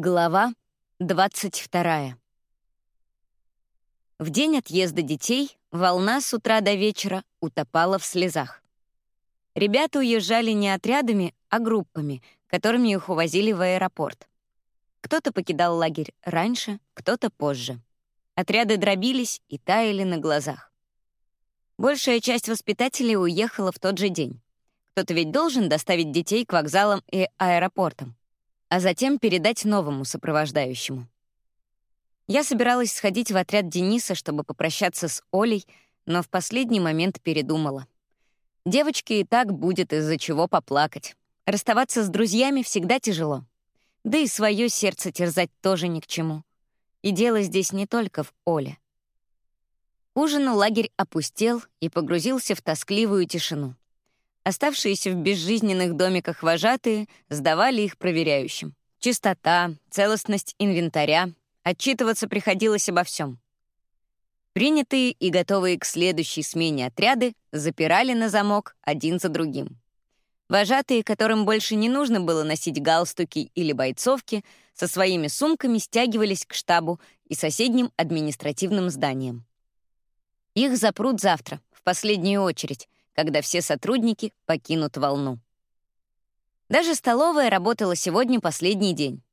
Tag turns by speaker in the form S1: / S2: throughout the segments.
S1: Глава 22. В день отъезда детей волна с утра до вечера утопала в слезах. Ребята уезжали не отрядами, а группами, которыми их увозили в аэропорт. Кто-то покидал лагерь раньше, кто-то позже. Отряды дробились и таяли на глазах. Большая часть воспитателей уехала в тот же день. Кто-то ведь должен доставить детей к вокзалам и аэропортам а затем передать новому сопровождающему. Я собиралась сходить в отряд Дениса, чтобы попрощаться с Олей, но в последний момент передумала. Девочке и так будет из-за чего поплакать. Расставаться с друзьями всегда тяжело. Да и свое сердце терзать тоже ни к чему. И дело здесь не только в Оле. ужину лагерь опустел и погрузился в тоскливую тишину. Оставшиеся в безжизненных домиках вожатые сдавали их проверяющим. Чистота, целостность инвентаря, отчитываться приходилось обо всем. Принятые и готовые к следующей смене отряды запирали на замок один за другим. Вожатые, которым больше не нужно было носить галстуки или бойцовки, со своими сумками стягивались к штабу и соседним административным зданиям. Их запрут завтра, в последнюю очередь, когда все сотрудники покинут волну. Даже столовая работала сегодня последний день.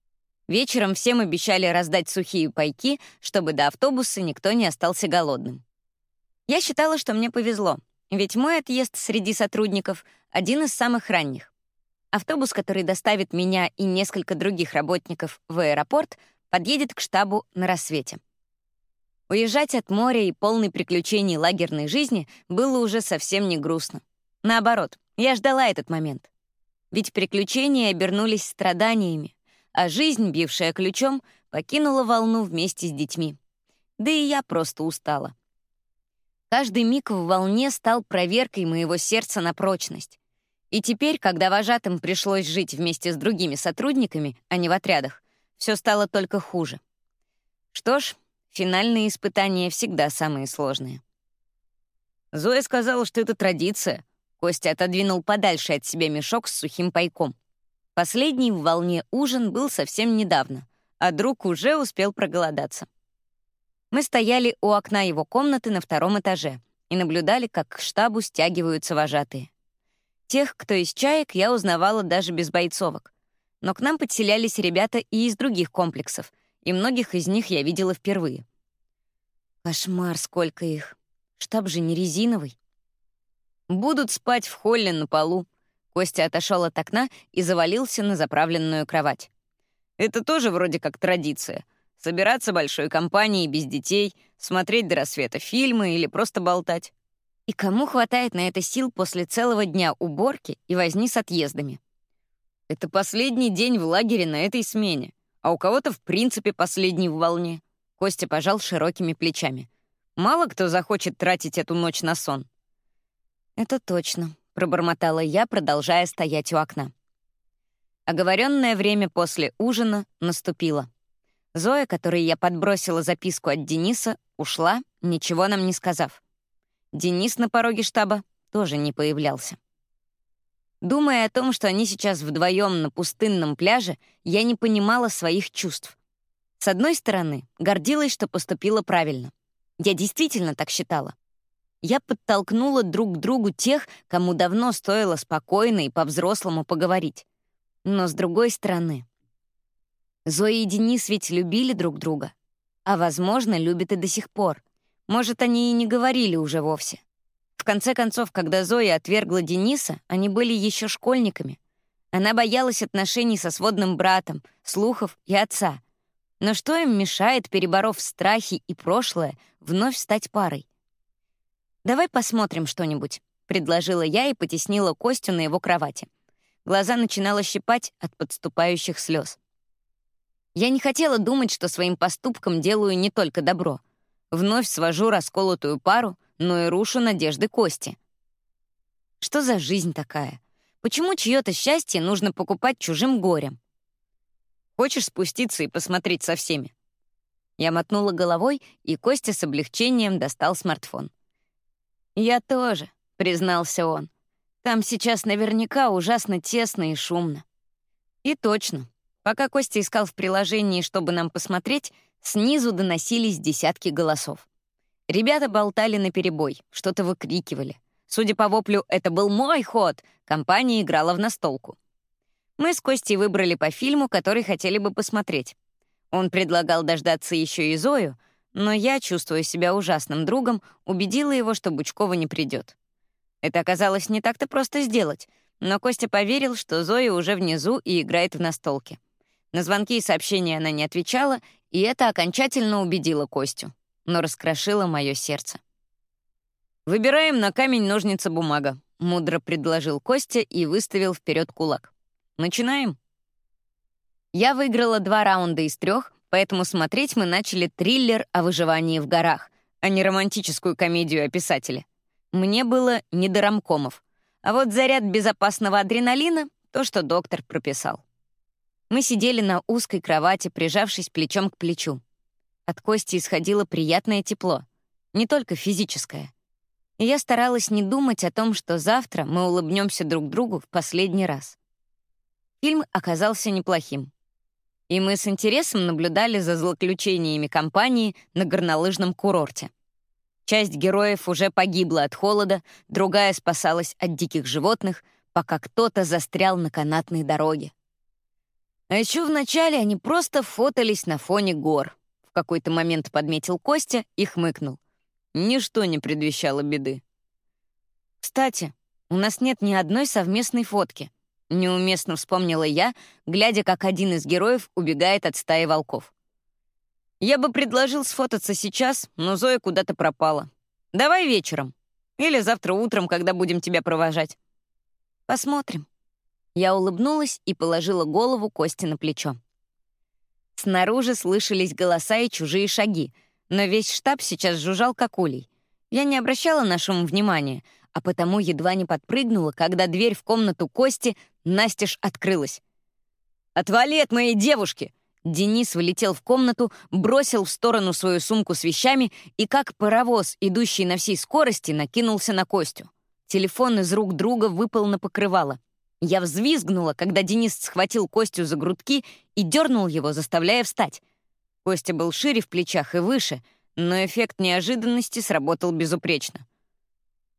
S1: Вечером всем обещали раздать сухие пайки, чтобы до автобуса никто не остался голодным. Я считала, что мне повезло, ведь мой отъезд среди сотрудников — один из самых ранних. Автобус, который доставит меня и несколько других работников в аэропорт, подъедет к штабу на рассвете. Уезжать от моря и полной приключений лагерной жизни было уже совсем не грустно. Наоборот, я ждала этот момент. Ведь приключения обернулись страданиями, а жизнь, бившая ключом, покинула волну вместе с детьми. Да и я просто устала. Каждый миг в волне стал проверкой моего сердца на прочность. И теперь, когда вожатым пришлось жить вместе с другими сотрудниками, а не в отрядах, все стало только хуже. Что ж, Финальные испытания всегда самые сложные. Зоя сказала, что это традиция. Костя отодвинул подальше от себя мешок с сухим пайком. Последний в волне ужин был совсем недавно, а друг уже успел проголодаться. Мы стояли у окна его комнаты на втором этаже и наблюдали, как к штабу стягиваются вожатые. Тех, кто из чаек, я узнавала даже без бойцовок. Но к нам подселялись ребята и из других комплексов — и многих из них я видела впервые. Кошмар, сколько их. Штаб же не резиновый. Будут спать в холле на полу. Костя отошел от окна и завалился на заправленную кровать. Это тоже вроде как традиция. Собираться большой компанией без детей, смотреть до рассвета фильмы или просто болтать. И кому хватает на это сил после целого дня уборки и возни с отъездами? Это последний день в лагере на этой смене а у кого-то в принципе последний в волне. Костя пожал широкими плечами. Мало кто захочет тратить эту ночь на сон. «Это точно», — пробормотала я, продолжая стоять у окна. Оговоренное время после ужина наступило. Зоя, которой я подбросила записку от Дениса, ушла, ничего нам не сказав. Денис на пороге штаба тоже не появлялся. Думая о том, что они сейчас вдвоем на пустынном пляже, я не понимала своих чувств. С одной стороны, гордилась, что поступила правильно. Я действительно так считала. Я подтолкнула друг к другу тех, кому давно стоило спокойно и по-взрослому поговорить. Но с другой стороны, Зоя и Денис ведь любили друг друга. А, возможно, любят и до сих пор. Может, они и не говорили уже вовсе. Конце концов, когда Зоя отвергла Дениса, они были еще школьниками. Она боялась отношений со сводным братом, слухов и отца. Но что им мешает, переборов страхи и прошлое, вновь стать парой? «Давай посмотрим что-нибудь», — предложила я и потеснила Костю на его кровати. Глаза начинала щипать от подступающих слез. Я не хотела думать, что своим поступком делаю не только добро. Вновь свожу расколотую пару — но и рушу надежды Кости. Что за жизнь такая? Почему чье-то счастье нужно покупать чужим горем? Хочешь спуститься и посмотреть со всеми? Я мотнула головой, и Костя с облегчением достал смартфон. «Я тоже», — признался он. «Там сейчас наверняка ужасно тесно и шумно». И точно. Пока Костя искал в приложении, чтобы нам посмотреть, снизу доносились десятки голосов. Ребята болтали наперебой, что-то выкрикивали. Судя по воплю, это был мой ход. Компания играла в настолку. Мы с Костей выбрали по фильму, который хотели бы посмотреть. Он предлагал дождаться еще и Зою, но я, чувствуя себя ужасным другом, убедила его, что Бучкова не придет. Это оказалось не так-то просто сделать, но Костя поверил, что Зоя уже внизу и играет в настолке. На звонки и сообщения она не отвечала, и это окончательно убедило Костю, но раскрошило мое сердце. «Выбираем на камень, ножницы, бумага», — мудро предложил Костя и выставил вперед кулак. «Начинаем?» Я выиграла два раунда из трех, поэтому смотреть мы начали триллер о выживании в горах, а не романтическую комедию о писателе. Мне было не до ромкомов. А вот заряд безопасного адреналина — то, что доктор прописал. Мы сидели на узкой кровати, прижавшись плечом к плечу. От Кости исходило приятное тепло, не только физическое и я старалась не думать о том, что завтра мы улыбнемся друг другу в последний раз. Фильм оказался неплохим. И мы с интересом наблюдали за злоключениями компании на горнолыжном курорте. Часть героев уже погибла от холода, другая спасалась от диких животных, пока кто-то застрял на канатной дороге. А еще вначале они просто фотались на фоне гор. Какой-то момент подметил Костя и хмыкнул. Ничто не предвещало беды. «Кстати, у нас нет ни одной совместной фотки», — неуместно вспомнила я, глядя, как один из героев убегает от стаи волков. «Я бы предложил сфотаться сейчас, но Зоя куда-то пропала. Давай вечером. Или завтра утром, когда будем тебя провожать». «Посмотрим». Я улыбнулась и положила голову Кости на плечо. Снаружи слышались голоса и чужие шаги — но весь штаб сейчас жужжал как улей. Я не обращала на шум внимания, а потому едва не подпрыгнула, когда дверь в комнату Кости настежь открылась. «Отвали от моей девушки!» Денис вылетел в комнату, бросил в сторону свою сумку с вещами и, как паровоз, идущий на всей скорости, накинулся на Костю. Телефон из рук друга выпал на покрывало. Я взвизгнула, когда Денис схватил Костю за грудки и дернул его, заставляя встать. Костя был шире в плечах и выше, но эффект неожиданности сработал безупречно.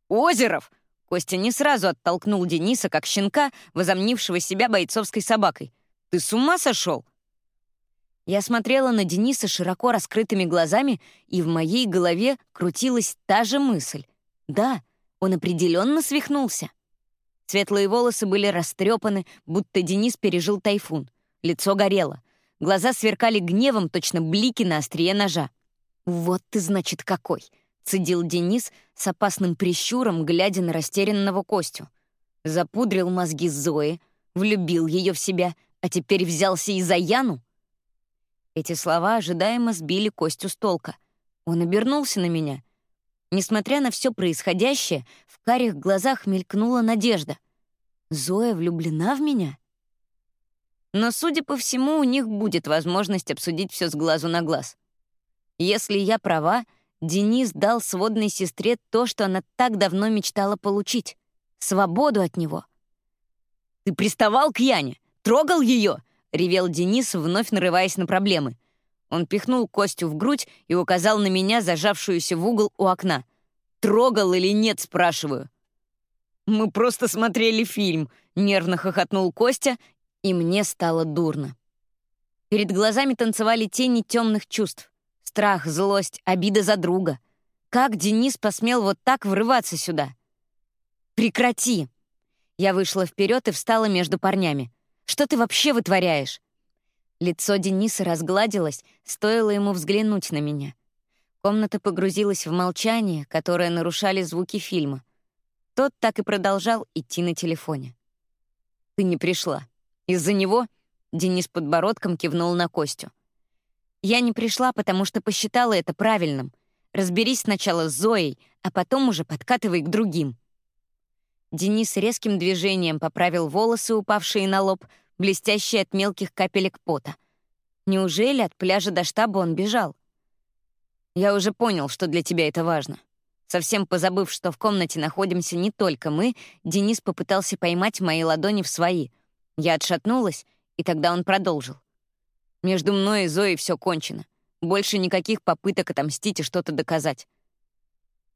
S1: «Озеров!» Костя не сразу оттолкнул Дениса, как щенка, возомнившего себя бойцовской собакой. «Ты с ума сошел?» Я смотрела на Дениса широко раскрытыми глазами, и в моей голове крутилась та же мысль. Да, он определенно свихнулся. Светлые волосы были растрепаны, будто Денис пережил тайфун. Лицо горело. Глаза сверкали гневом, точно блики на острие ножа. «Вот ты, значит, какой!» — цедил Денис с опасным прищуром, глядя на растерянного Костю. Запудрил мозги Зои, влюбил ее в себя, а теперь взялся и за Яну? Эти слова ожидаемо сбили Костю с толка. Он обернулся на меня. Несмотря на все происходящее, в карих глазах мелькнула надежда. «Зоя влюблена в меня?» Но, судя по всему, у них будет возможность обсудить все с глазу на глаз. Если я права, Денис дал сводной сестре то, что она так давно мечтала получить — свободу от него. «Ты приставал к Яне? Трогал ее?» — ревел Денис, вновь нарываясь на проблемы. Он пихнул Костю в грудь и указал на меня, зажавшуюся в угол у окна. «Трогал или нет?» — спрашиваю. «Мы просто смотрели фильм», — нервно хохотнул Костя и мне стало дурно. Перед глазами танцевали тени темных чувств. Страх, злость, обида за друга. Как Денис посмел вот так врываться сюда? «Прекрати!» Я вышла вперед и встала между парнями. «Что ты вообще вытворяешь?» Лицо Дениса разгладилось, стоило ему взглянуть на меня. Комната погрузилась в молчание, которое нарушали звуки фильма. Тот так и продолжал идти на телефоне. «Ты не пришла. Из-за него Денис подбородком кивнул на Костю. Я не пришла, потому что посчитала это правильным. Разберись сначала с Зоей, а потом уже подкатывай к другим. Денис резким движением поправил волосы, упавшие на лоб, блестящие от мелких капелек пота. Неужели от пляжа до штаба он бежал? Я уже понял, что для тебя это важно. Совсем позабыв, что в комнате находимся не только мы, Денис попытался поймать мои ладони в свои — я отшатнулась, и тогда он продолжил. Между мной и Зоей все кончено. Больше никаких попыток отомстить и что-то доказать.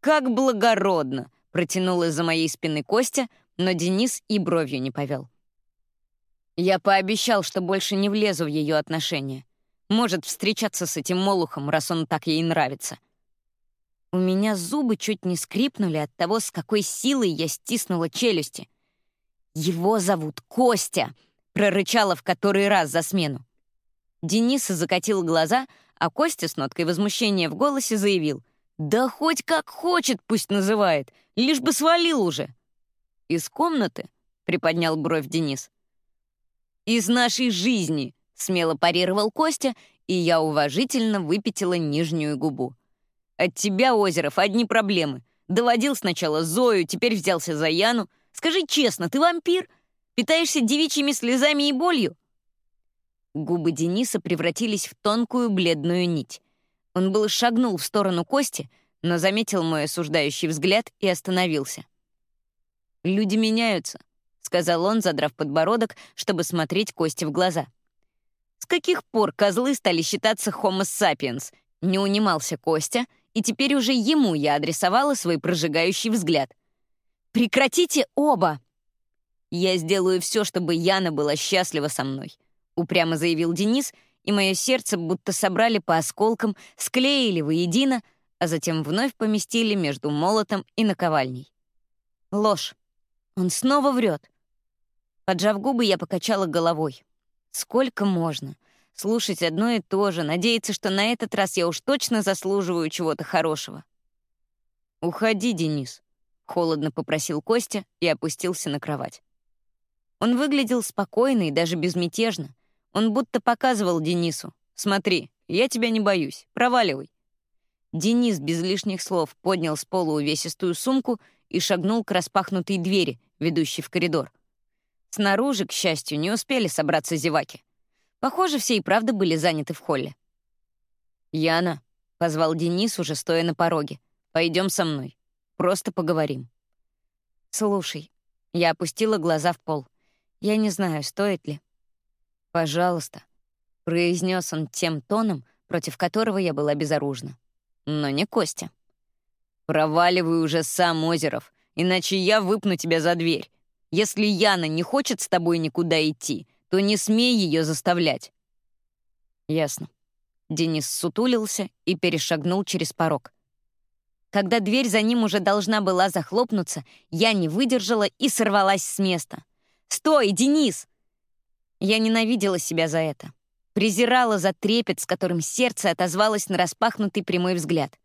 S1: «Как благородно!» — протянул из-за моей спины Костя, но Денис и бровью не повел. Я пообещал, что больше не влезу в ее отношения. Может встречаться с этим молухом, раз он так ей нравится. У меня зубы чуть не скрипнули от того, с какой силой я стиснула челюсти. «Его зовут Костя!» — прорычала в который раз за смену. Денис закатил глаза, а Костя с ноткой возмущения в голосе заявил. «Да хоть как хочет, пусть называет, лишь бы свалил уже». «Из комнаты?» — приподнял бровь Денис. «Из нашей жизни», — смело парировал Костя, и я уважительно выпятила нижнюю губу. «От тебя, Озеров, одни проблемы. Доводил сначала Зою, теперь взялся за Яну. Скажи честно, ты вампир? Питаешься девичьими слезами и болью?» Губы Дениса превратились в тонкую бледную нить. Он был шагнул в сторону Кости, но заметил мой осуждающий взгляд и остановился. «Люди меняются», — сказал он, задрав подбородок, чтобы смотреть Кости в глаза. «С каких пор козлы стали считаться homo sapiens?» Не унимался Костя, и теперь уже ему я адресовала свой прожигающий взгляд. «Прекратите оба!» «Я сделаю все, чтобы Яна была счастлива со мной», — упрямо заявил Денис — и мое сердце будто собрали по осколкам, склеили воедино, а затем вновь поместили между молотом и наковальней. Ложь. Он снова врет. Поджав губы, я покачала головой. Сколько можно? Слушать одно и то же, надеяться, что на этот раз я уж точно заслуживаю чего-то хорошего. «Уходи, Денис», — холодно попросил Костя и опустился на кровать. Он выглядел спокойно и даже безмятежно, он будто показывал Денису. «Смотри, я тебя не боюсь. Проваливай». Денис без лишних слов поднял с пола увесистую сумку и шагнул к распахнутой двери, ведущей в коридор. Снаружи, к счастью, не успели собраться зеваки. Похоже, все и правда были заняты в холле. «Яна», — позвал Денис, уже стоя на пороге, — «пойдем со мной. Просто поговорим». «Слушай», — я опустила глаза в пол. «Я не знаю, стоит ли». «Пожалуйста», — произнес он тем тоном, против которого я была безоружна. Но не Костя. «Проваливай уже сам, Озеров, иначе я выпну тебя за дверь. Если Яна не хочет с тобой никуда идти, то не смей ее заставлять». «Ясно». Денис сутулился и перешагнул через порог. Когда дверь за ним уже должна была захлопнуться, я не выдержала и сорвалась с места. «Стой, Денис!» Я ненавидела себя за это. Презирала за трепет, с которым сердце отозвалось на распахнутый прямой взгляд.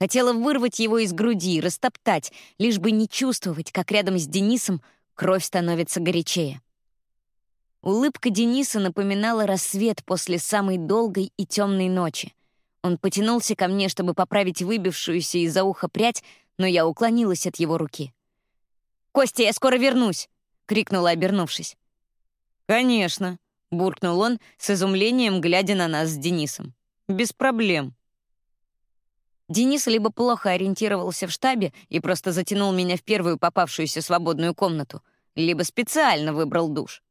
S1: Хотела вырвать его из груди, растоптать, лишь бы не чувствовать, как рядом с Денисом кровь становится горячее. Улыбка Дениса напоминала рассвет после самой долгой и темной ночи. Он потянулся ко мне, чтобы поправить выбившуюся из-за уха прядь, но я уклонилась от его руки. «Костя, я скоро вернусь!» — крикнула, обернувшись. «Конечно», — буркнул он, с изумлением глядя на нас с Денисом. «Без проблем». Денис либо плохо ориентировался в штабе и просто затянул меня в первую попавшуюся свободную комнату, либо специально выбрал душ.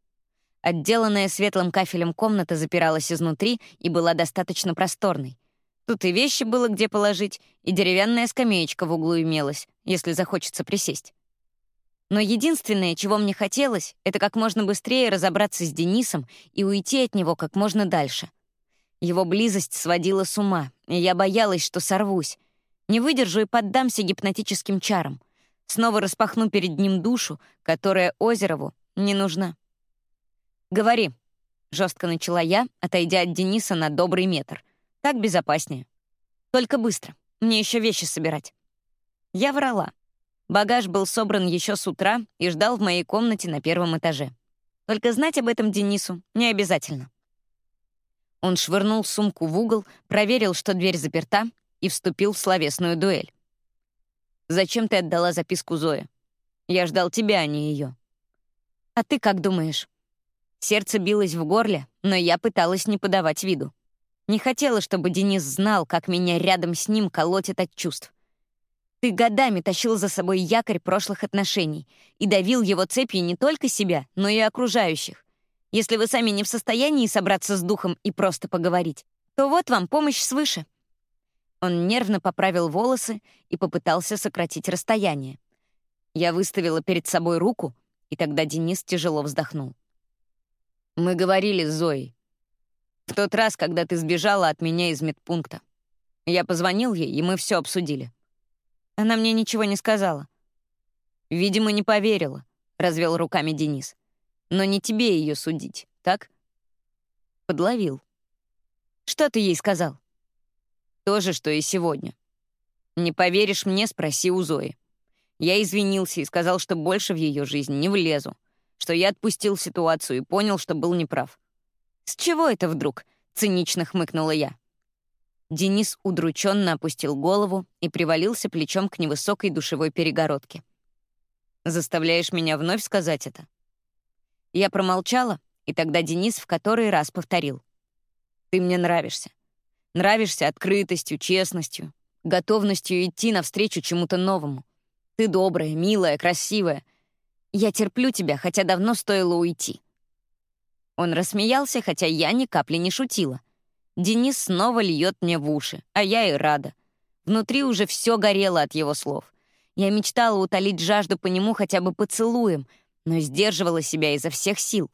S1: Отделанная светлым кафелем комната запиралась изнутри и была достаточно просторной. Тут и вещи было где положить, и деревянная скамеечка в углу имелась, если захочется присесть. Но единственное, чего мне хотелось, это как можно быстрее разобраться с Денисом и уйти от него как можно дальше. Его близость сводила с ума, и я боялась, что сорвусь. Не выдержу и поддамся гипнотическим чарам. Снова распахну перед ним душу, которая Озерову не нужна. «Говори», — жестко начала я, отойдя от Дениса на добрый метр. «Так безопаснее. Только быстро. Мне еще вещи собирать». Я врала. Багаж был собран еще с утра и ждал в моей комнате на первом этаже. Только знать об этом Денису не обязательно. Он швырнул сумку в угол, проверил, что дверь заперта, и вступил в словесную дуэль. «Зачем ты отдала записку Зое? Я ждал тебя, а не ее. «А ты как думаешь?» Сердце билось в горле, но я пыталась не подавать виду. Не хотела, чтобы Денис знал, как меня рядом с ним колотит от чувств. Ты годами тащил за собой якорь прошлых отношений и давил его цепью не только себя, но и окружающих. Если вы сами не в состоянии собраться с духом и просто поговорить, то вот вам помощь свыше». Он нервно поправил волосы и попытался сократить расстояние. Я выставила перед собой руку, и тогда Денис тяжело вздохнул. «Мы говорили с Зоей. В тот раз, когда ты сбежала от меня из медпункта. Я позвонил ей, и мы все обсудили. Она мне ничего не сказала. Видимо, не поверила, — развел руками Денис. Но не тебе ее судить, так? Подловил. Что ты ей сказал? То же, что и сегодня. Не поверишь мне, спроси у Зои. Я извинился и сказал, что больше в ее жизнь не влезу, что я отпустил ситуацию и понял, что был неправ. «С чего это вдруг?» — цинично хмыкнула я. Денис удрученно опустил голову и привалился плечом к невысокой душевой перегородке. «Заставляешь меня вновь сказать это?» Я промолчала, и тогда Денис в который раз повторил. «Ты мне нравишься. Нравишься открытостью, честностью, готовностью идти навстречу чему-то новому. Ты добрая, милая, красивая. Я терплю тебя, хотя давно стоило уйти». Он рассмеялся, хотя я ни капли не шутила. Денис снова льет мне в уши, а я и рада. Внутри уже все горело от его слов. Я мечтала утолить жажду по нему хотя бы поцелуем, но сдерживала себя изо всех сил.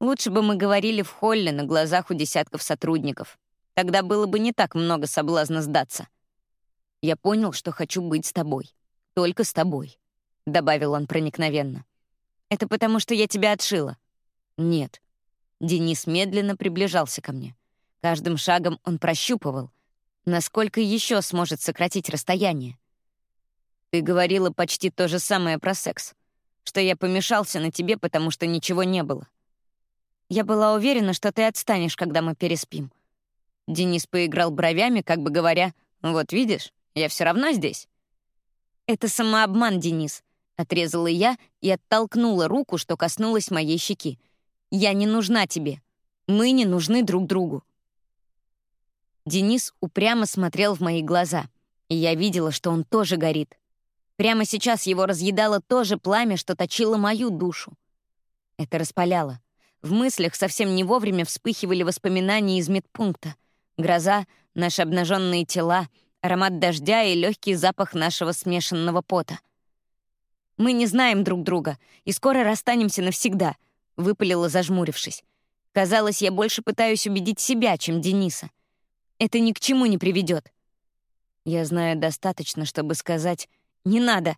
S1: Лучше бы мы говорили в холле на глазах у десятков сотрудников. Тогда было бы не так много соблазна сдаться. Я понял, что хочу быть с тобой. Только с тобой, — добавил он проникновенно. Это потому, что я тебя отшила? Нет. Денис медленно приближался ко мне. Каждым шагом он прощупывал, насколько еще сможет сократить расстояние. Ты говорила почти то же самое про секс, что я помешался на тебе, потому что ничего не было. Я была уверена, что ты отстанешь, когда мы переспим. Денис поиграл бровями, как бы говоря, «Вот видишь, я все равно здесь». «Это самообман, Денис», — отрезала я и оттолкнула руку, что коснулась моей щеки. «Я не нужна тебе. Мы не нужны друг другу». Денис упрямо смотрел в мои глаза, и я видела, что он тоже горит. Прямо сейчас его разъедало то же пламя, что точило мою душу. Это распаляло. В мыслях совсем не вовремя вспыхивали воспоминания из медпункта. Гроза, наши обнаженные тела, аромат дождя и легкий запах нашего смешанного пота. «Мы не знаем друг друга, и скоро расстанемся навсегда», — выпалила, зажмурившись. Казалось, я больше пытаюсь убедить себя, чем Дениса — это ни к чему не приведет. Я знаю достаточно, чтобы сказать «Не надо!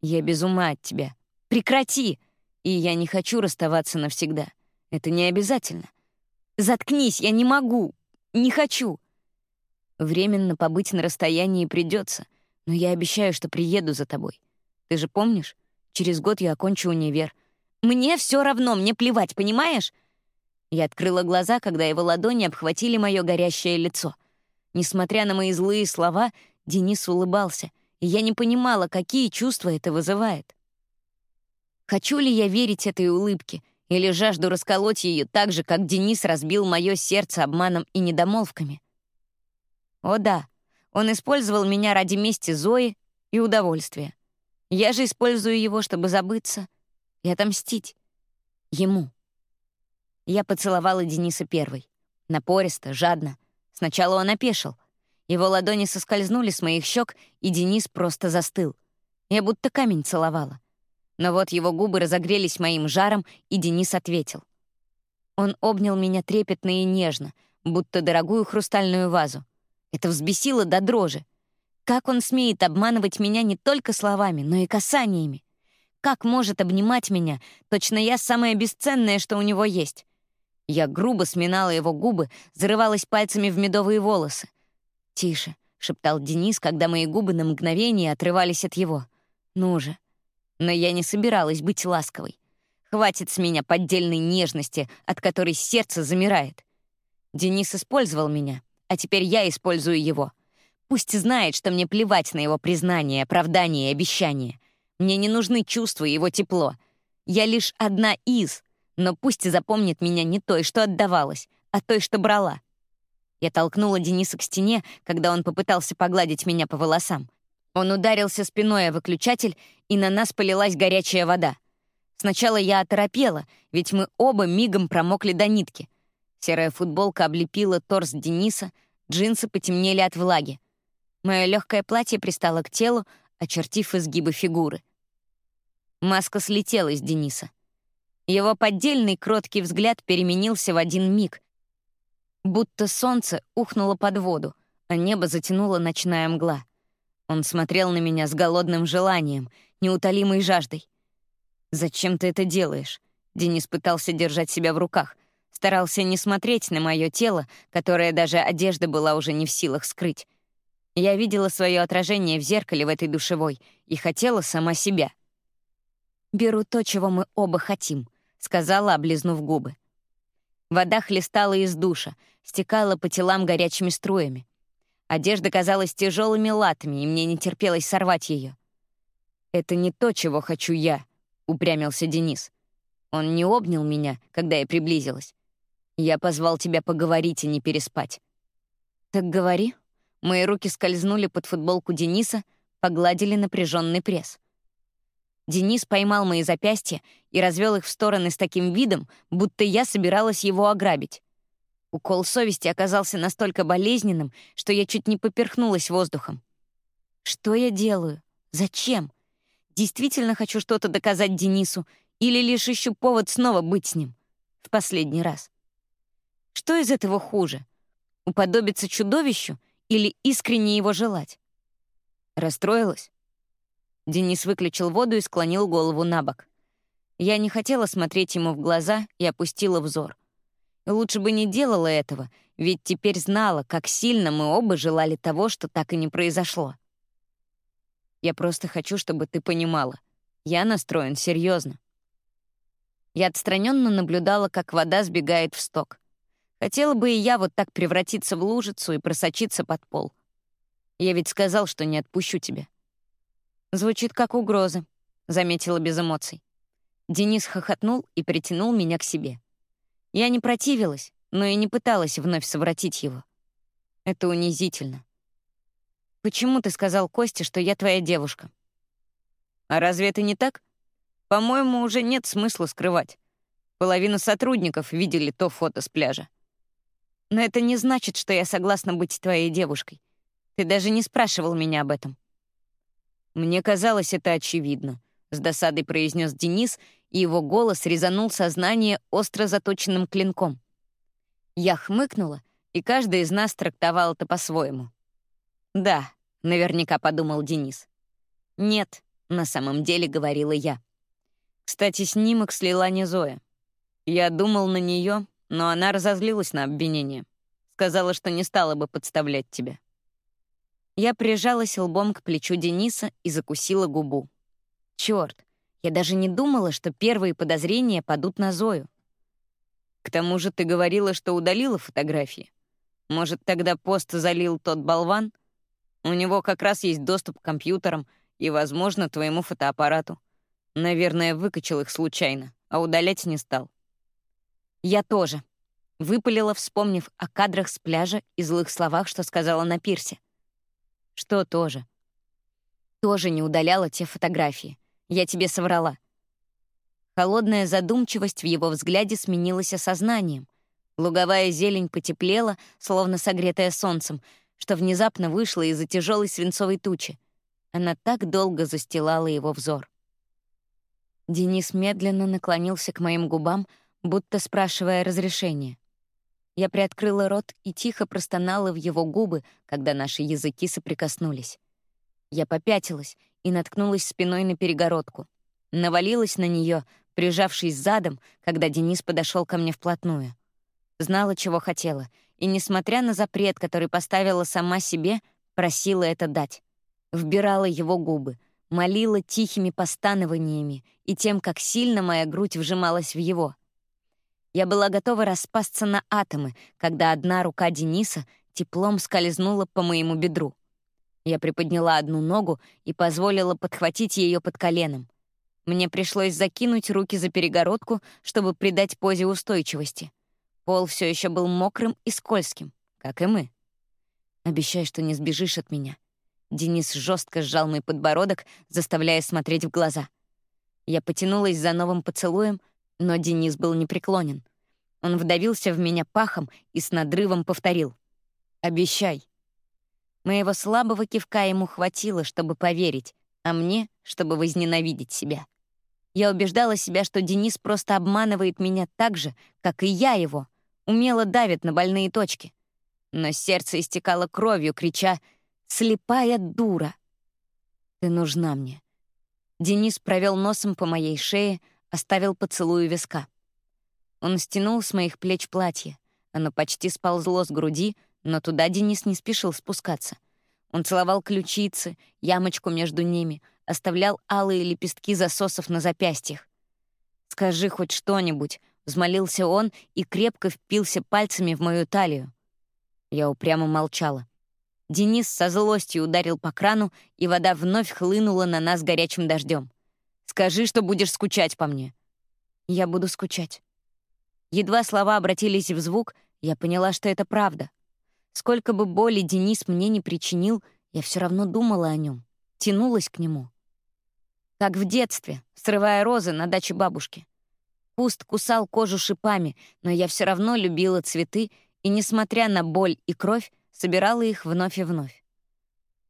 S1: Я без ума от тебя! Прекрати! И я не хочу расставаться навсегда. Это не обязательно. Заткнись, я не могу! Не хочу!» Временно побыть на расстоянии придется, но я обещаю, что приеду за тобой. Ты же помнишь? Через год я окончу универ. Мне все равно, мне плевать, понимаешь? Я открыла глаза, когда его ладони обхватили мое горящее лицо. Несмотря на мои злые слова, Денис улыбался, и я не понимала, какие чувства это вызывает. Хочу ли я верить этой улыбке или жажду расколоть ее так же, как Денис разбил мое сердце обманом и недомолвками? О да, он использовал меня ради мести Зои и удовольствия. Я же использую его, чтобы забыться и отомстить. Ему. Я поцеловала Дениса первой. Напористо, жадно. Сначала он опешил. Его ладони соскользнули с моих щек, и Денис просто застыл. Я будто камень целовала. Но вот его губы разогрелись моим жаром, и Денис ответил. Он обнял меня трепетно и нежно, будто дорогую хрустальную вазу. Это взбесило до дрожи. Как он смеет обманывать меня не только словами, но и касаниями? Как может обнимать меня? Точно я самое бесценное, что у него есть. Я грубо сминала его губы, зарывалась пальцами в медовые волосы. «Тише», — шептал Денис, когда мои губы на мгновение отрывались от его. «Ну же». Но я не собиралась быть ласковой. Хватит с меня поддельной нежности, от которой сердце замирает. Денис использовал меня, а теперь я использую его. Пусть знает, что мне плевать на его признание, оправдание и обещания. Мне не нужны чувства и его тепло. Я лишь одна из, но пусть запомнит меня не той, что отдавалась, а той, что брала. Я толкнула Дениса к стене, когда он попытался погладить меня по волосам. Он ударился спиной о выключатель, и на нас полилась горячая вода. Сначала я оторопела, ведь мы оба мигом промокли до нитки. Серая футболка облепила торс Дениса, джинсы потемнели от влаги. Мое легкое платье пристало к телу, очертив изгибы фигуры. Маска слетела из Дениса. Его поддельный кроткий взгляд переменился в один миг, будто солнце ухнуло под воду, а небо затянула ночная мгла. Он смотрел на меня с голодным желанием, неутолимой жаждой. «Зачем ты это делаешь?» Денис пытался держать себя в руках, старался не смотреть на мое тело, которое даже одежда была уже не в силах скрыть. Я видела свое отражение в зеркале в этой душевой и хотела сама себя. «Беру то, чего мы оба хотим», — сказала, облизнув губы. Вода хлестала из душа, стекала по телам горячими струями. Одежда казалась тяжелыми латами, и мне не терпелось сорвать ее. «Это не то, чего хочу я», — упрямился Денис. Он не обнял меня, когда я приблизилась. «Я позвал тебя поговорить и не переспать». «Так говори». Мои руки скользнули под футболку Дениса, погладили напряженный пресс. Денис поймал мои запястья и развел их в стороны с таким видом, будто я собиралась его ограбить. Укол совести оказался настолько болезненным, что я чуть не поперхнулась воздухом. Что я делаю? Зачем? Действительно хочу что-то доказать Денису или лишь ищу повод снова быть с ним? В последний раз. Что из этого хуже? Уподобиться чудовищу или искренне его желать? Расстроилась? Денис выключил воду и склонил голову на бок. Я не хотела смотреть ему в глаза и опустила взор. лучше бы не делала этого, ведь теперь знала, как сильно мы оба желали того, что так и не произошло. Я просто хочу, чтобы ты понимала. Я настроен серьезно. Я отстраненно наблюдала, как вода сбегает в сток. Хотела бы и я вот так превратиться в лужицу и просочиться под пол. Я ведь сказал, что не отпущу тебя. Звучит как угроза, заметила без эмоций. Денис хохотнул и притянул меня к себе. Я не противилась, но и не пыталась вновь совратить его. Это унизительно. Почему ты сказал Косте, что я твоя девушка? А разве это не так? По-моему, уже нет смысла скрывать. Половина сотрудников видели то фото с пляжа. Но это не значит, что я согласна быть твоей девушкой. Ты даже не спрашивал меня об этом. «Мне казалось, это очевидно», — с досадой произнес Денис, и его голос резанул сознание остро заточенным клинком. Я хмыкнула, и каждый из нас трактовал это по-своему. «Да», — наверняка подумал Денис. «Нет», — на самом деле говорила я. Кстати, снимок слила не Зоя. Я думал на нее, но она разозлилась на обвинение. Сказала, что не стала бы подставлять тебя. Я прижалась лбом к плечу Дениса и закусила губу. Черт, я даже не думала, что первые подозрения падут на Зою. К тому же ты говорила, что удалила фотографии. Может, тогда пост залил тот болван? У него как раз есть доступ к компьютерам и, возможно, твоему фотоаппарату. Наверное, выкачал их случайно, а удалять не стал. Я тоже. Выпалила, вспомнив о кадрах с пляжа и злых словах, что сказала на пирсе. Что тоже? Тоже не удаляла те фотографии. Я тебе соврала. Холодная задумчивость в его взгляде сменилась осознанием. Луговая зелень потеплела, словно согретая солнцем, что внезапно вышла из-за тяжелой свинцовой тучи. Она так долго застилала его взор. Денис медленно наклонился к моим губам, будто спрашивая разрешения. Я приоткрыла рот и тихо простонала в его губы, когда наши языки соприкоснулись. Я попятилась и наткнулась спиной на перегородку. Навалилась на нее, прижавшись задом, когда Денис подошел ко мне вплотную. Знала, чего хотела, и, несмотря на запрет, который поставила сама себе, просила это дать. Вбирала его губы, молила тихими постанованиями и тем, как сильно моя грудь вжималась в его — я была готова распасться на атомы, когда одна рука Дениса теплом скользнула по моему бедру. Я приподняла одну ногу и позволила подхватить ее под коленом. Мне пришлось закинуть руки за перегородку, чтобы придать позе устойчивости. Пол все еще был мокрым и скользким, как и мы. «Обещай, что не сбежишь от меня». Денис жестко сжал мой подбородок, заставляя смотреть в глаза. Я потянулась за новым поцелуем, но Денис был непреклонен. Он вдавился в меня пахом и с надрывом повторил. «Обещай». Моего слабого кивка ему хватило, чтобы поверить, а мне, чтобы возненавидеть себя. Я убеждала себя, что Денис просто обманывает меня так же, как и я его, умело давит на больные точки. Но сердце истекало кровью, крича «Слепая дура!» «Ты нужна мне». Денис провел носом по моей шее, оставил поцелуй у виска. Он стянул с моих плеч платье. Оно почти сползло с груди, но туда Денис не спешил спускаться. Он целовал ключицы, ямочку между ними, оставлял алые лепестки засосов на запястьях. «Скажи хоть что-нибудь», — взмолился он и крепко впился пальцами в мою талию. Я упрямо молчала. Денис со злостью ударил по крану, и вода вновь хлынула на нас горячим дождем. «Скажи, что будешь скучать по мне». «Я буду скучать». Едва слова обратились в звук, я поняла, что это правда. Сколько бы боли Денис мне не причинил, я все равно думала о нем, тянулась к нему. Как в детстве, срывая розы на даче бабушки. Куст кусал кожу шипами, но я все равно любила цветы и, несмотря на боль и кровь, собирала их вновь и вновь.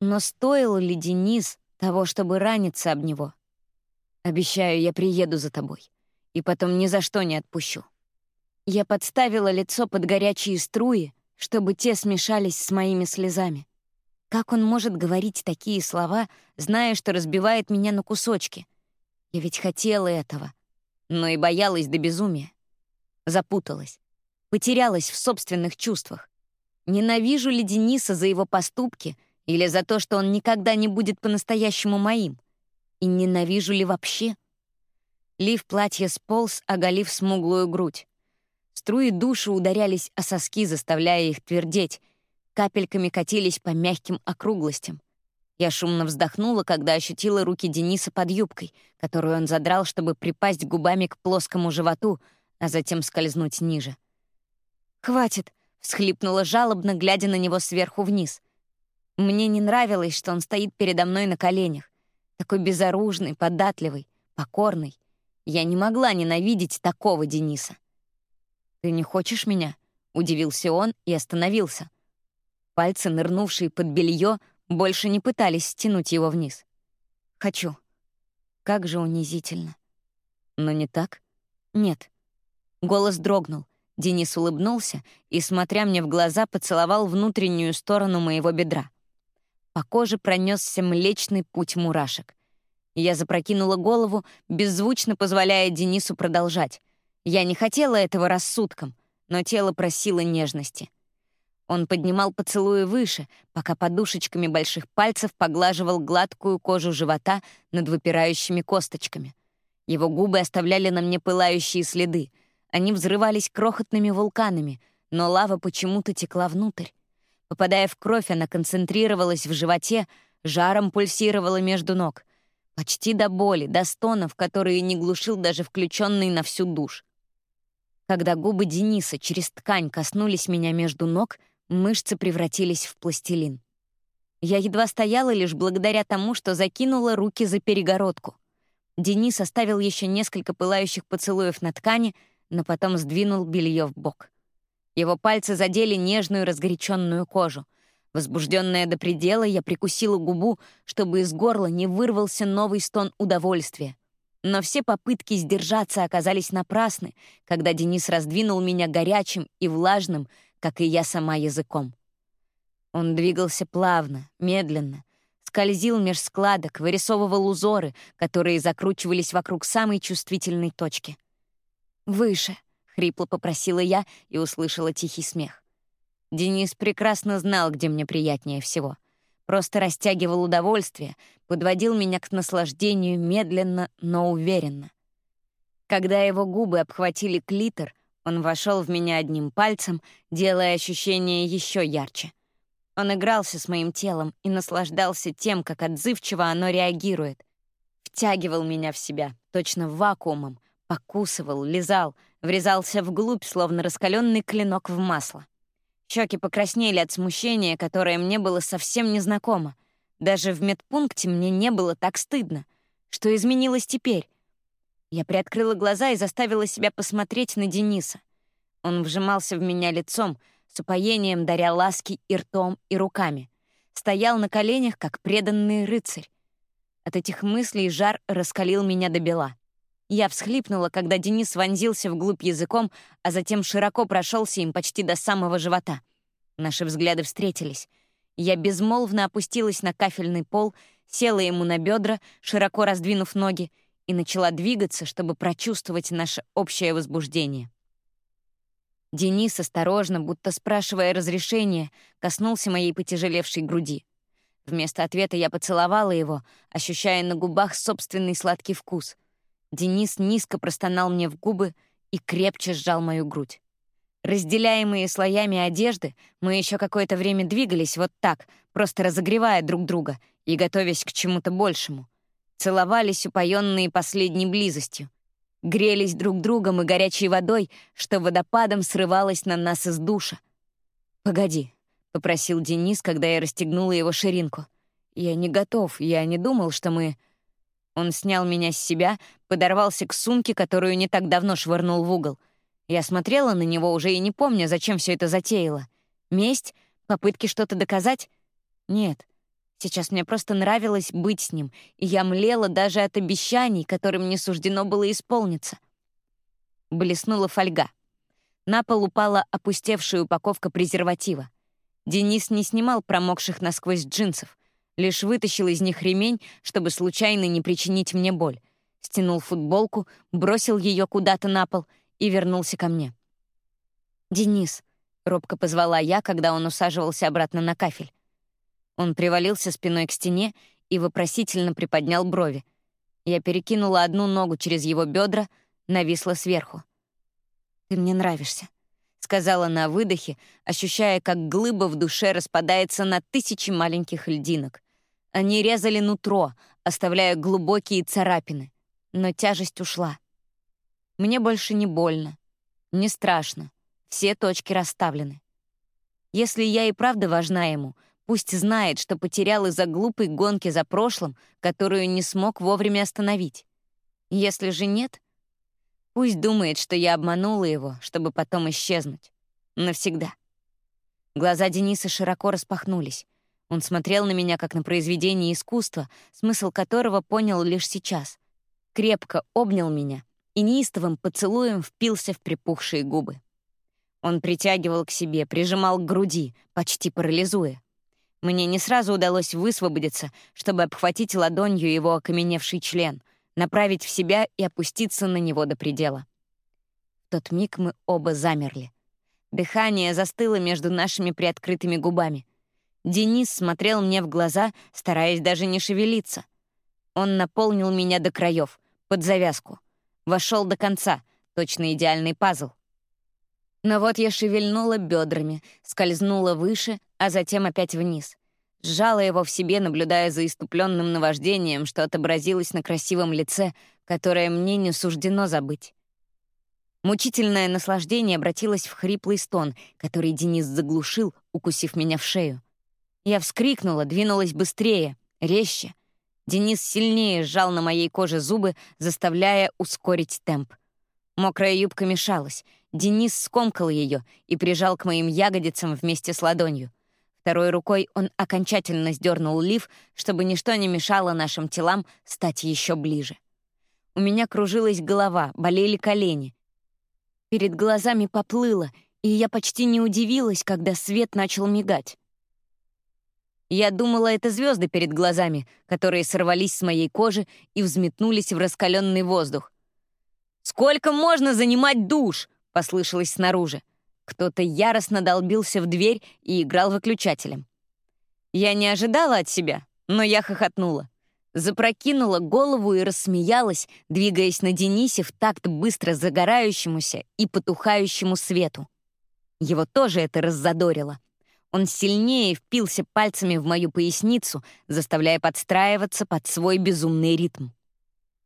S1: Но стоил ли Денис того, чтобы раниться об него? Обещаю, я приеду за тобой. И потом ни за что не отпущу. Я подставила лицо под горячие струи, чтобы те смешались с моими слезами. Как он может говорить такие слова, зная, что разбивает меня на кусочки? Я ведь хотела этого, но и боялась до безумия. Запуталась, потерялась в собственных чувствах. Ненавижу ли Дениса за его поступки или за то, что он никогда не будет по-настоящему моим? И ненавижу ли вообще? Лив платье сполз, оголив смуглую грудь. Струи души ударялись о соски, заставляя их твердеть. Капельками катились по мягким округлостям. Я шумно вздохнула, когда ощутила руки Дениса под юбкой, которую он задрал, чтобы припасть губами к плоскому животу, а затем скользнуть ниже. «Хватит!» — всхлипнула жалобно, глядя на него сверху вниз. Мне не нравилось, что он стоит передо мной на коленях. Такой безоружный, податливый, покорный. Я не могла ненавидеть такого Дениса. «Ты не хочешь меня?» — удивился он и остановился. Пальцы, нырнувшие под белье, больше не пытались стянуть его вниз. «Хочу». Как же унизительно. Но не так? Нет. Голос дрогнул. Денис улыбнулся и, смотря мне в глаза, поцеловал внутреннюю сторону моего бедра. По коже пронесся млечный путь мурашек. Я запрокинула голову, беззвучно позволяя Денису продолжать. Я не хотела этого рассудком, но тело просило нежности. Он поднимал поцелуи выше, пока подушечками больших пальцев поглаживал гладкую кожу живота над выпирающими косточками. Его губы оставляли на мне пылающие следы — они взрывались крохотными вулканами, но лава почему-то текла внутрь. Попадая в кровь, она концентрировалась в животе, жаром пульсировала между ног. Почти до боли, до стонов, которые не глушил даже включенный на всю душ. Когда губы Дениса через ткань коснулись меня между ног, мышцы превратились в пластилин. Я едва стояла лишь благодаря тому, что закинула руки за перегородку. Денис оставил еще несколько пылающих поцелуев на ткани — но потом сдвинул белье в бок. Его пальцы задели нежную разгоряченную кожу. Возбужденная до предела, я прикусила губу, чтобы из горла не вырвался новый стон удовольствия. Но все попытки сдержаться оказались напрасны, когда Денис раздвинул меня горячим и влажным, как и я сама языком. Он двигался плавно, медленно, скользил меж складок, вырисовывал узоры, которые закручивались вокруг самой чувствительной точки — «Выше», — хрипло попросила я и услышала тихий смех. Денис прекрасно знал, где мне приятнее всего. Просто растягивал удовольствие, подводил меня к наслаждению медленно, но уверенно. Когда его губы обхватили клитор, он вошел в меня одним пальцем, делая ощущение еще ярче. Он игрался с моим телом и наслаждался тем, как отзывчиво оно реагирует. Втягивал меня в себя, точно вакуумом, Покусывал, лизал, врезался вглубь, словно раскаленный клинок в масло. Щеки покраснели от смущения, которое мне было совсем незнакомо. Даже в медпункте мне не было так стыдно. Что изменилось теперь? Я приоткрыла глаза и заставила себя посмотреть на Дениса. Он вжимался в меня лицом, с упоением даря ласки и ртом, и руками. Стоял на коленях, как преданный рыцарь. От этих мыслей жар раскалил меня до бела. Я всхлипнула, когда Денис вонзился вглубь языком, а затем широко прошелся им почти до самого живота. Наши взгляды встретились. Я безмолвно опустилась на кафельный пол, села ему на бедра, широко раздвинув ноги, и начала двигаться, чтобы прочувствовать наше общее возбуждение. Денис осторожно, будто спрашивая разрешения, коснулся моей потяжелевшей груди. Вместо ответа я поцеловала его, ощущая на губах собственный сладкий вкус. Денис низко простонал мне в губы и крепче сжал мою грудь. Разделяемые слоями одежды, мы еще какое-то время двигались вот так, просто разогревая друг друга и готовясь к чему-то большему. Целовались упоенные последней близостью грелись друг другом и горячей водой, что водопадом срывалось на нас из душа. «Погоди», — попросил Денис, когда я расстегнула его ширинку. «Я не готов, я не думал, что мы...» Он снял меня с себя, подорвался к сумке, которую не так давно швырнул в угол. Я смотрела на него уже и не помня, зачем все это затеяло. Месть? Попытки что-то доказать? Нет, Сейчас мне просто нравилось быть с ним, и я млела даже от обещаний, которым не суждено было исполниться. Блеснула фольга. На пол упала опустевшая упаковка презерватива. Денис не снимал промокших насквозь джинсов, лишь вытащил из них ремень, чтобы случайно не причинить мне боль. Стянул футболку, бросил ее куда-то на пол и вернулся ко мне. «Денис», — робко позвала я, когда он усаживался обратно на кафель. Он привалился спиной к стене и вопросительно приподнял брови. Я перекинула одну ногу через его бедра, нависла сверху. «Ты мне нравишься», — сказала на выдохе, ощущая, как глыба в душе распадается на тысячи маленьких льдинок. Они резали нутро, оставляя глубокие царапины. Но тяжесть ушла. Мне больше не больно, не страшно. Все точки расставлены. Если я и правда важна ему — Пусть знает, что потерял из-за глупой гонки за прошлым, которую не смог вовремя остановить. Если же нет, пусть думает, что я обманула его, чтобы потом исчезнуть. Навсегда. Глаза Дениса широко распахнулись. Он смотрел на меня, как на произведение искусства, смысл которого понял лишь сейчас. Крепко обнял меня и неистовым поцелуем впился в припухшие губы. Он притягивал к себе, прижимал к груди, почти парализуя. Мне не сразу удалось высвободиться, чтобы обхватить ладонью его окаменевший член, направить в себя и опуститься на него до предела. В тот миг мы оба замерли. Дыхание застыло между нашими приоткрытыми губами. Денис смотрел мне в глаза, стараясь даже не шевелиться. Он наполнил меня до краев, под завязку. Вошел до конца, точно идеальный пазл. Но вот я шевельнула бедрами, скользнула выше, а затем опять вниз. Сжала его в себе, наблюдая за иступленным наваждением, что отобразилось на красивом лице, которое мне не суждено забыть. Мучительное наслаждение обратилось в хриплый стон, который Денис заглушил, укусив меня в шею. Я вскрикнула, двинулась быстрее, резче. Денис сильнее сжал на моей коже зубы, заставляя ускорить темп. Мокрая юбка мешалась. Денис скомкал ее и прижал к моим ягодицам вместе с ладонью. Второй рукой он окончательно сдернул лиф, чтобы ничто не мешало нашим телам стать еще ближе. У меня кружилась голова, болели колени. Перед глазами поплыло, и я почти не удивилась, когда свет начал мигать. Я думала, это звезды перед глазами, которые сорвались с моей кожи и взметнулись в раскаленный воздух. «Сколько можно занимать душ?» — послышалось снаружи. Кто-то яростно долбился в дверь и играл выключателем. Я не ожидала от себя, но я хохотнула. Запрокинула голову и рассмеялась, двигаясь на Денисе в такт быстро загорающемуся и потухающему свету. Его тоже это раззадорило. Он сильнее впился пальцами в мою поясницу, заставляя подстраиваться под свой безумный ритм.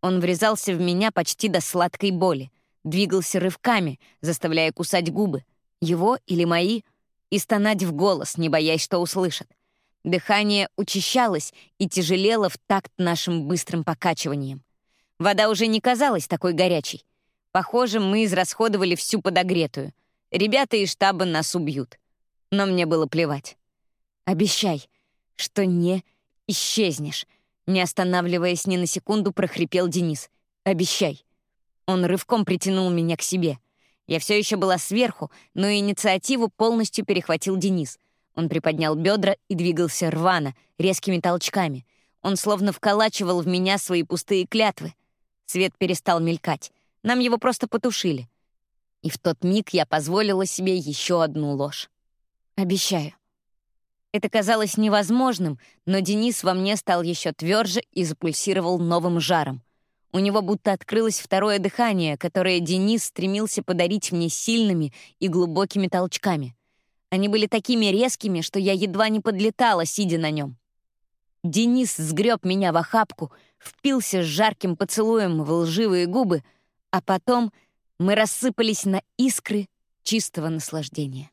S1: Он врезался в меня почти до сладкой боли, двигался рывками, заставляя кусать губы, его или мои, и стонать в голос, не боясь, что услышат. Дыхание учащалось и тяжелело в такт нашим быстрым покачиванием. Вода уже не казалась такой горячей. Похоже, мы израсходовали всю подогретую. Ребята из штаба нас убьют. Но мне было плевать. «Обещай, что не исчезнешь», — не останавливаясь ни на секунду, прохрипел Денис. «Обещай». Он рывком притянул меня к себе. Я все еще была сверху, но инициативу полностью перехватил Денис. Он приподнял бедра и двигался рвано, резкими толчками. Он словно вколачивал в меня свои пустые клятвы. Свет перестал мелькать. Нам его просто потушили. И в тот миг я позволила себе еще одну ложь. Обещаю. Это казалось невозможным, но Денис во мне стал еще тверже и запульсировал новым жаром. У него будто открылось второе дыхание, которое Денис стремился подарить мне сильными и глубокими толчками. Они были такими резкими, что я едва не подлетала, сидя на нем. Денис сгреб меня в охапку, впился с жарким поцелуем в лживые губы, а потом мы рассыпались на искры чистого наслаждения.